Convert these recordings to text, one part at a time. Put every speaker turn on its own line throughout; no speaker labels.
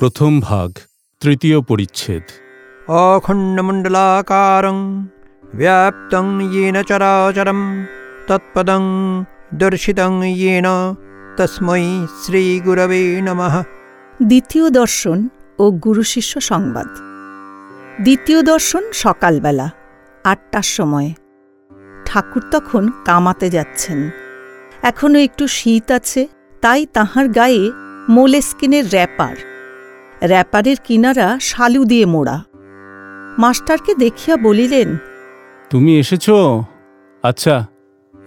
প্রথম ভাগ তৃতীয় পরিচ্ছেদ।
অখণ্ডমণ্ডলাকারং ব্যাপ্তং ইয়েন চরাচরম তৎপদং দর্শিতং ইয়েন তস্মৈ শ্রীগুরবে নম।
দ্বিতীয় দর্শন ও গুরুশিষ্য সংবাদ। দ্বিতীয় দর্শন সকালবেলা আটটার সময়। ঠাকুর তখন কামাতে যাচ্ছেন। এখনও একটু শীত আছে তাই তাহার গায়ে মোলেস্কিনের র্যাপার। র্যাপারের কিনারা শালু দিয়ে মোড়া। মাস্টারকে দেখিয়া বলিলেন
তুমি এসেছ? আচ্ছা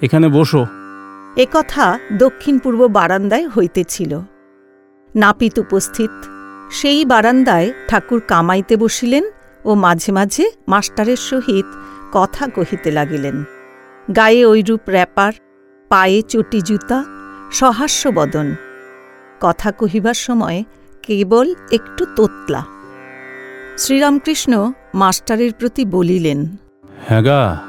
এখানে বসো।
একথা দক্ষিণ পূর্ব বারান্দায় হইতেছিল। নাপিত উপস্থিত সেই বারান্দায় ঠাকুর কামাইতে বসিলেন ও মাঝে মাঝে মাস্টারের সহিত কথা কহিতে লাগিলেন। গায়ে ঐরূপ র্যাপার পায়ে চটি জুতা সহাস্য বদন কথা কহিবার সময় কেবল একটু তোতলা। শ্রীরামকৃষ্ণ মাস্টারের প্রতি বলিলেন
হ্যাঁ গা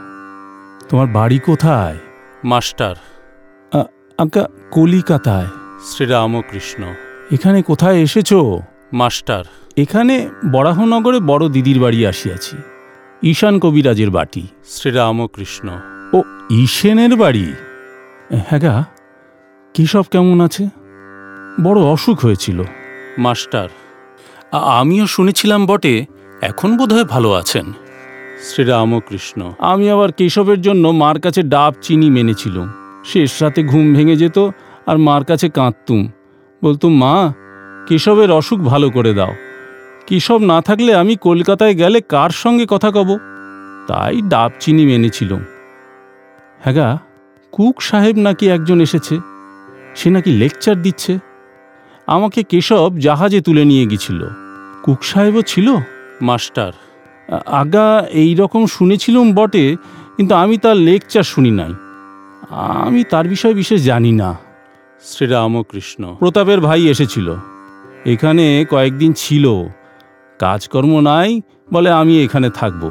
তোমার বাড়ি কোথায়?
মাস্টার।
আজ্ঞা কলিকাতায়।
শ্রীরামকৃষ্ণ।
এখানে কোথায় এসেছ?
মাস্টার।
এখানে বরাহনগরে বড় দিদির বাড়ি আসিয়াছি। ঈশান কবিরাজের বাটি।
শ্রীরামকৃষ্ণ।
ও ঈশেনের বাড়ি? হ্যাঁ গা কেশব কেমন আছে? বড় অসুখ হয়েছিল।
মাস্টার। আমিও শুনেছিলাম বটে এখন বোধহয় ভালো আছেন। শ্রীরামকৃষ্ণ
আমি আবার কেশবের জন্য মার কাছে ডাব চিনি মেনেছিলুম। শেষ রাতে ঘুম ভেঙে যেত আর মার কাছে কাঁদতুম। বলতুম মা কেশবের অসুখ ভালো করে দাও। কেশব না থাকলে আমি কলকাতায় গেলে কার সঙ্গে কথা কব? তাই ডাব চিনি মেনেছিলুম। হ্যাঁ কুক সাহেব নাকি একজন এসেছে? সে নাকি লেকচার দিচ্ছে? আমাকে কেশব জাহাজে তুলে নিয়ে গেছিল। কুক সাহেবও ছিল?
মাস্টার।
আগা এই রকম শুনেছিলুম বটে কিন্তু আমি তার লেকচার শুনি নাই। আমি তার বিষয়ে বিশেষ জানি না।
শ্রীরামকৃষ্ণ।
প্রতাপের ভাই এসেছিল। এখানে কয়েকদিন ছিল। কাজকর্ম নাই বলে আমি এখানে থাকব।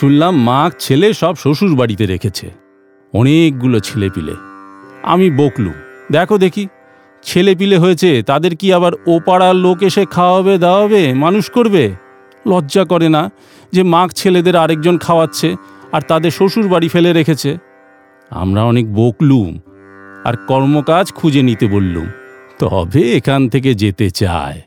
শুনলাম মা ছেলে সব শ্বশুর বাড়িতে রেখেছে। অনেকগুলো ছেলেপিলে। আমি বকলু দেখো দেখি। ছেলেপিলে হয়েছে, তাদের কি আবার ও পাড়ার লোক এসে খাওয়াবে, দাওয়াবে, মানুষ করবে? লজ্জা করে না যে মাক ছেলেদের আরেকজন খাওয়াচ্ছে আর তাদের শ্বশুর বাড়ি ফেলে রেখেছে? আমরা অনেক বকলুম আর কর্মকাজ খুঁজে নিতে বললুম। তবে এখান থেকে যেতে চায়।